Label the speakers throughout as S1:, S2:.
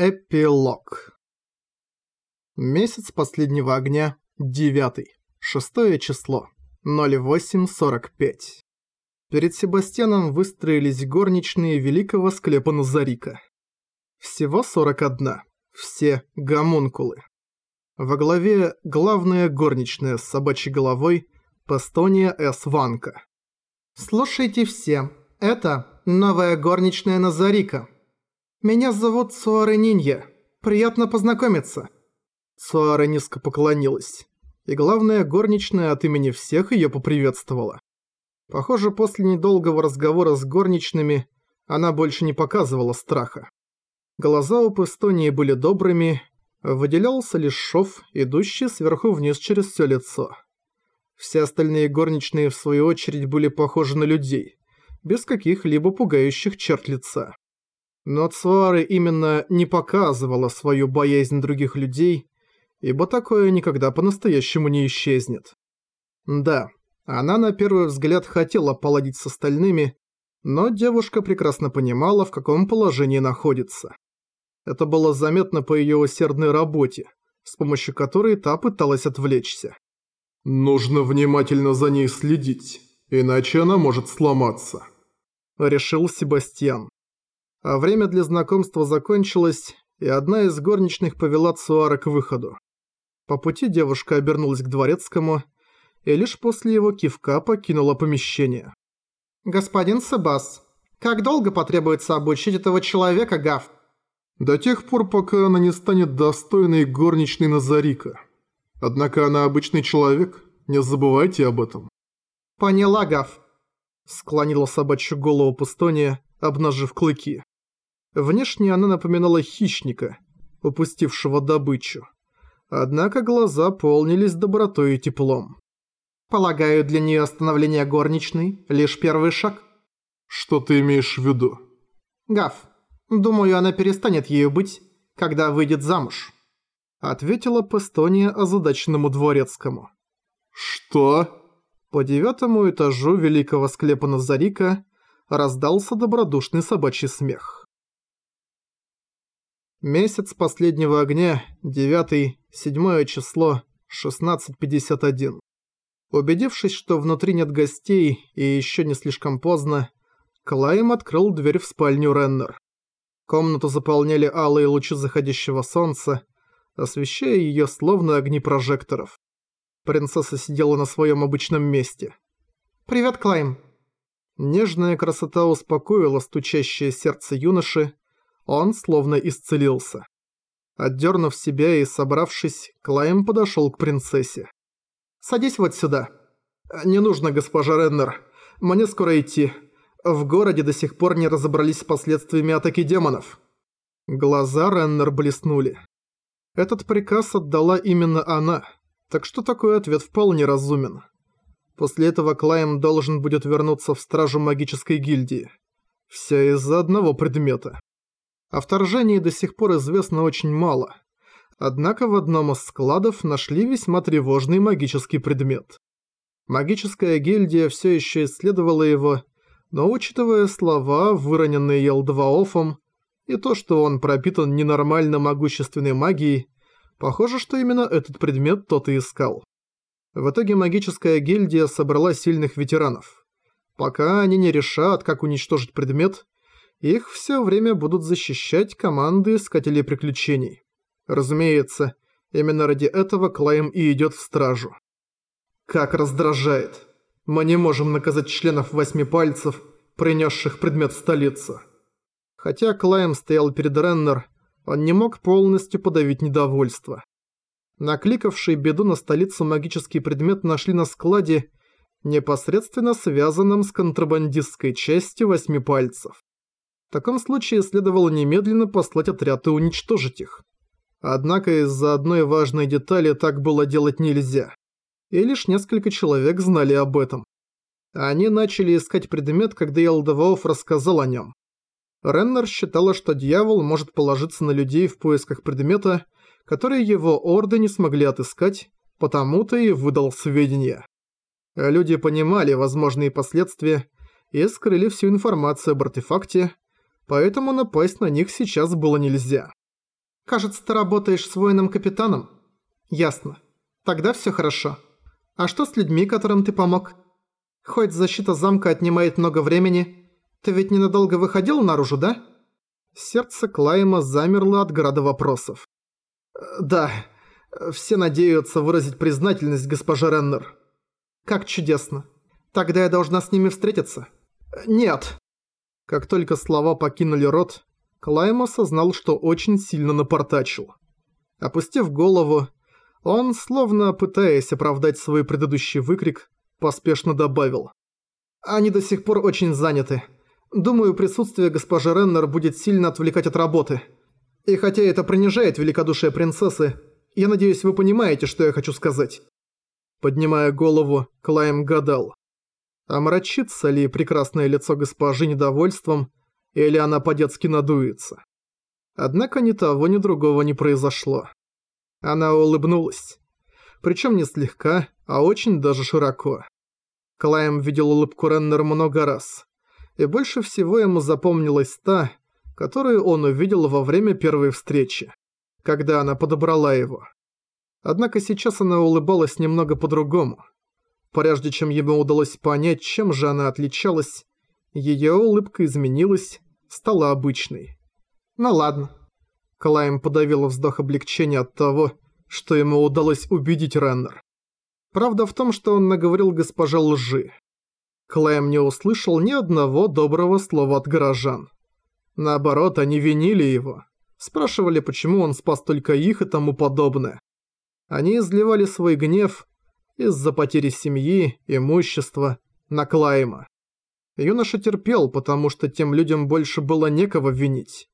S1: Эпилог. Месяц последнего огня, 9, шестое число, 08.45. Перед Себастьяном выстроились горничные великого склепа Назарика. Всего 41, все гомункулы. Во главе главная горничная с собачьей головой Пастония С. Ванка. «Слушайте все, это новая горничная Назарика», «Меня зовут Цуаре Нинья. Приятно познакомиться». Цуаре низко поклонилась. И главное, горничная от имени всех её поприветствовала. Похоже, после недолгого разговора с горничными она больше не показывала страха. Глаза у Пестонии были добрыми, выделялся лишь шов, идущий сверху вниз через всё лицо. Все остальные горничные, в свою очередь, были похожи на людей, без каких-либо пугающих черт лица. Но Цуары именно не показывала свою боязнь других людей, ибо такое никогда по-настоящему не исчезнет. Да, она на первый взгляд хотела поладить с остальными, но девушка прекрасно понимала, в каком положении находится. Это было заметно по ее усердной работе, с помощью которой та пыталась отвлечься.
S2: «Нужно внимательно за ней следить, иначе она может сломаться», –
S1: решил Себастьян. А время для знакомства закончилось, и одна из горничных повела Цуара к выходу. По пути девушка обернулась к дворецкому и лишь после его кивка покинула помещение. «Господин Себас, как долго потребуется обучить этого человека, Гав?»
S2: «До тех пор, пока она не станет достойной горничной Назарика. Однако она обычный человек, не забывайте об этом».
S1: «Поняла, Гав», — склонила собачью голову Пустония, обнажив клыки. Внешне она напоминала хищника, упустившего добычу. Однако глаза полнились добротой и теплом. «Полагаю, для нее становление горничной – лишь первый шаг?»
S2: «Что ты имеешь в виду?»
S1: «Гав, думаю, она перестанет ею быть, когда выйдет замуж», – ответила Пестония озадаченному дворецкому.
S2: «Что?»
S1: По девятому этажу великого склепа Назарика раздался добродушный собачий смех. Месяц последнего огня, 9 седьмое число, 16.51. Убедившись, что внутри нет гостей и еще не слишком поздно, Клайм открыл дверь в спальню Реннер. Комнату заполняли алые лучи заходящего солнца, освещая ее словно огни прожекторов. Принцесса сидела на своем обычном месте. «Привет, Клайм!» Нежная красота успокоила стучащее сердце юноши, он словно исцелился. Отдернув себя и собравшись, Клайм подошел к принцессе. «Садись вот сюда». «Не нужно, госпожа Реннер. Мне скоро идти. В городе до сих пор не разобрались с последствиями атаки демонов». Глаза Реннер блеснули. Этот приказ отдала именно она, так что такой ответ вполне разумен. После этого Клайм должен будет вернуться в стражу магической гильдии. Все из-за одного предмета. О вторжении до сих пор известно очень мало. Однако в одном из складов нашли весьма тревожный магический предмет. Магическая гильдия все еще исследовала его, но учитывая слова, выроненные Елдваофом, и то, что он пропитан ненормально могущественной магией, похоже, что именно этот предмет тот и искал. В итоге магическая гильдия собрала сильных ветеранов. Пока они не решат, как уничтожить предмет – их все время будут защищать команды Искателей Приключений. Разумеется, именно ради этого Клайм и идет в стражу. Как раздражает. Мы не можем наказать членов Восьми Пальцев, принесших предмет в столицу. Хотя Клайм стоял перед Реннер, он не мог полностью подавить недовольство. Накликавший беду на столицу магический предмет нашли на складе, непосредственно связанном с контрабандистской частью Восьми Пальцев. В таком случае следовало немедленно послать отряд и уничтожить их. Однако из-за одной важной детали так было делать нельзя. И лишь несколько человек знали об этом. Они начали искать предмет, когда Елдоваоф рассказал о нем. Реннер считала, что дьявол может положиться на людей в поисках предмета, который его орды не смогли отыскать, потому-то и выдал сведения. Люди понимали возможные последствия и скрыли всю информацию об артефакте, поэтому напасть на них сейчас было нельзя. Кажется, ты работаешь с воином-капитаном? Ясно. Тогда все хорошо. А что с людьми, которым ты помог? Хоть защита замка отнимает много времени, ты ведь ненадолго выходил наружу, да? Сердце Клайма замерло от града вопросов. «Да, все надеются выразить признательность госпоже Реннер». «Как чудесно. Тогда я должна с ними встретиться?» «Нет». Как только слова покинули рот, Клайм осознал, что очень сильно напортачил. Опустив голову, он, словно пытаясь оправдать свой предыдущий выкрик, поспешно добавил. «Они до сих пор очень заняты. Думаю, присутствие госпожи Реннер будет сильно отвлекать от работы. И хотя это принижает великодушие принцессы, я надеюсь, вы понимаете, что я хочу сказать». Поднимая голову, Клайм гадал. Омрачится ли прекрасное лицо госпожи недовольством, или она по-детски надуется. Однако ни того, ни другого не произошло. Она улыбнулась. Причем не слегка, а очень даже широко. Клайм видел улыбку Реннер много раз. И больше всего ему запомнилась та, которую он увидел во время первой встречи, когда она подобрала его. Однако сейчас она улыбалась немного по-другому. Прежде чем ему удалось понять, чем же она отличалась, Её улыбка изменилась, стала обычной. Ну ладно. Клайм подавил вздох облегчения от того, что ему удалось убедить Реннер. Правда в том, что он наговорил госпоже лжи. Клайм не услышал ни одного доброго слова от горожан. Наоборот, они винили его. Спрашивали, почему он спас только их и тому подобное. Они изливали свой гнев из-за потери семьи, имущества на Клайма. Юноша терпел, потому что тем людям больше было некого винить.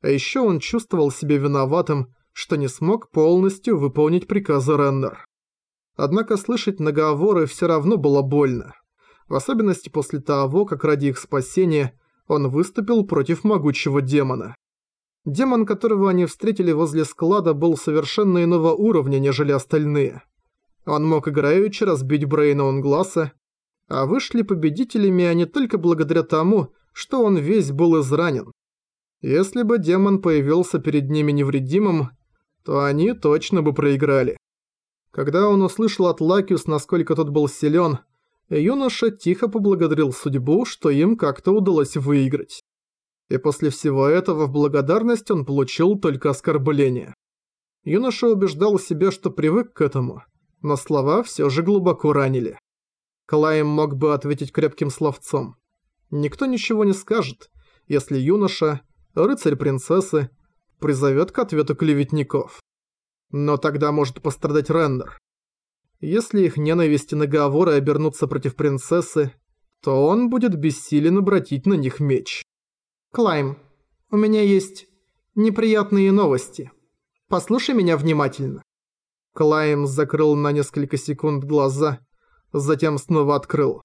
S1: А еще он чувствовал себя виноватым, что не смог полностью выполнить приказы Реннер. Однако слышать наговоры все равно было больно. В особенности после того, как ради их спасения он выступил против могучего демона. Демон, которого они встретили возле склада, был совершенно иного уровня, нежели остальные. Он мог играючи разбить Брейна Онгласа а вышли победителями они только благодаря тому, что он весь был изранен. Если бы демон появился перед ними невредимым, то они точно бы проиграли. Когда он услышал от Лакиус, насколько тот был силен, юноша тихо поблагодарил судьбу, что им как-то удалось выиграть. И после всего этого в благодарность он получил только оскорбление. Юноша убеждал себя, что привык к этому, но слова все же глубоко ранили. Клайм мог бы ответить крепким словцом. Никто ничего не скажет, если юноша, рыцарь принцессы, призовет к ответу клеветников. Но тогда может пострадать Рендер. Если их ненависть и наговоры обернутся против принцессы, то он будет бессилен обратить на них меч. «Клайм, у меня есть неприятные новости. Послушай меня внимательно». Клайм закрыл на несколько секунд глаза затем снова открыл.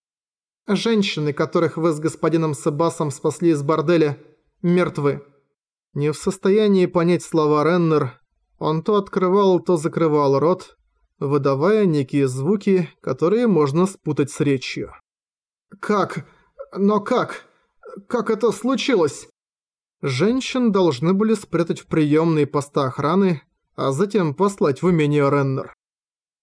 S1: «Женщины, которых вы с господином Себасом спасли из борделя, мертвы». Не в состоянии понять слова Реннер, он то открывал, то закрывал рот, выдавая некие звуки, которые можно спутать с речью. «Как? Но как? Как это случилось?» Женщин должны были спрятать в приемные поста охраны, а затем послать в имение Реннер.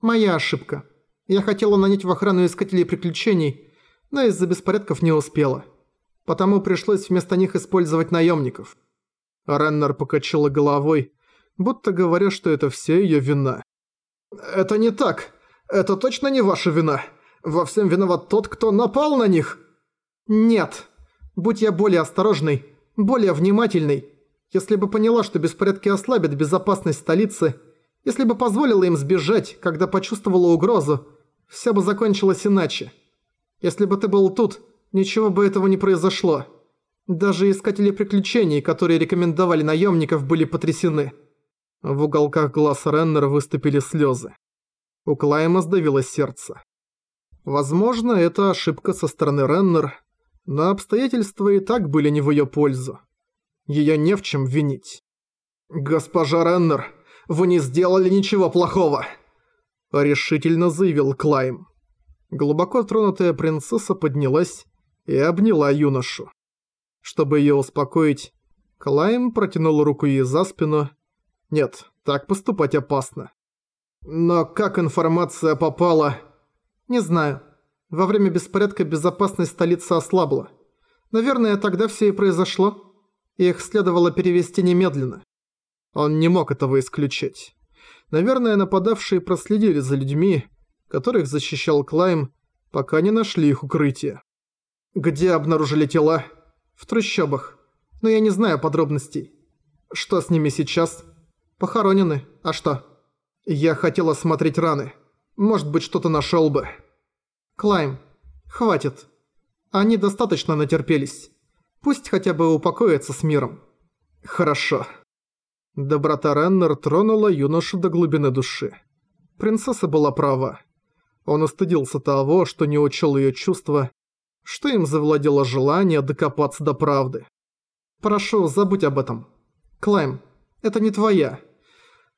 S1: «Моя ошибка. Я хотела нанять в охрану искателей приключений, но из-за беспорядков не успела. Потому пришлось вместо них использовать наемников. Реннер покачала головой, будто говоря, что это все ее вина. «Это не так. Это точно не ваша вина. Во всем виноват тот, кто напал на них». «Нет. Будь я более осторожной, более внимательной. Если бы поняла, что беспорядки ослабят безопасность столицы, если бы позволила им сбежать, когда почувствовала угрозу, все бы закончилось иначе. Если бы ты был тут, ничего бы этого не произошло. Даже искатели приключений, которые рекомендовали наемников, были потрясены. В уголках глаз Реннера выступили слезы. У Клайма сдавилось сердце. Возможно, это ошибка со стороны Реннер, но обстоятельства и так были не в ее пользу. Ее не в чем винить. «Госпожа Реннер, вы не сделали ничего плохого!» – решительно заявил Клайм. Глубоко тронутая принцесса поднялась и обняла юношу. Чтобы её успокоить, Клайм протянул руку ей за спину Нет, так поступать опасно. Но как информация попала... Не знаю. Во время беспорядка безопасность столицы ослабла. Наверное, тогда все и произошло. Их следовало перевести немедленно. Он не мог этого исключить. Наверное, нападавшие проследили за людьми, которых защищал Клайм, пока не нашли их укрытие. Где обнаружили тела? В трущобах. Но я не знаю подробностей. Что с ними сейчас? Похоронены. А что? Я хотела смотреть раны. Может быть, что-то нашел бы. Клайм, хватит. Они достаточно натерпелись. Пусть хотя бы упокоятся с миром. Хорошо. Доброта Реннер тронула юношу до глубины души. Принцесса была права. Он устыдился того, что не учел ее чувства, что им завладело желание докопаться до правды. «Прошу, забудь об этом. Клайм, это не твоя.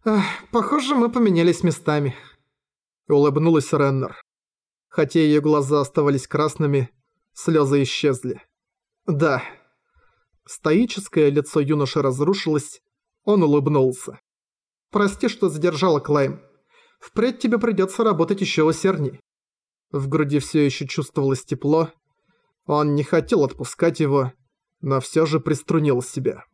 S1: Эх, похоже, мы поменялись местами». Улыбнулась Реннер. Хотя ее глаза оставались красными, слезы исчезли. «Да». Стоическое лицо юноши разрушилось, он улыбнулся. «Прости, что задержала Клайм. Впредь тебе придется работать еще усердней». В груди все еще чувствовалось тепло. Он не хотел отпускать его, но все же приструнил себя.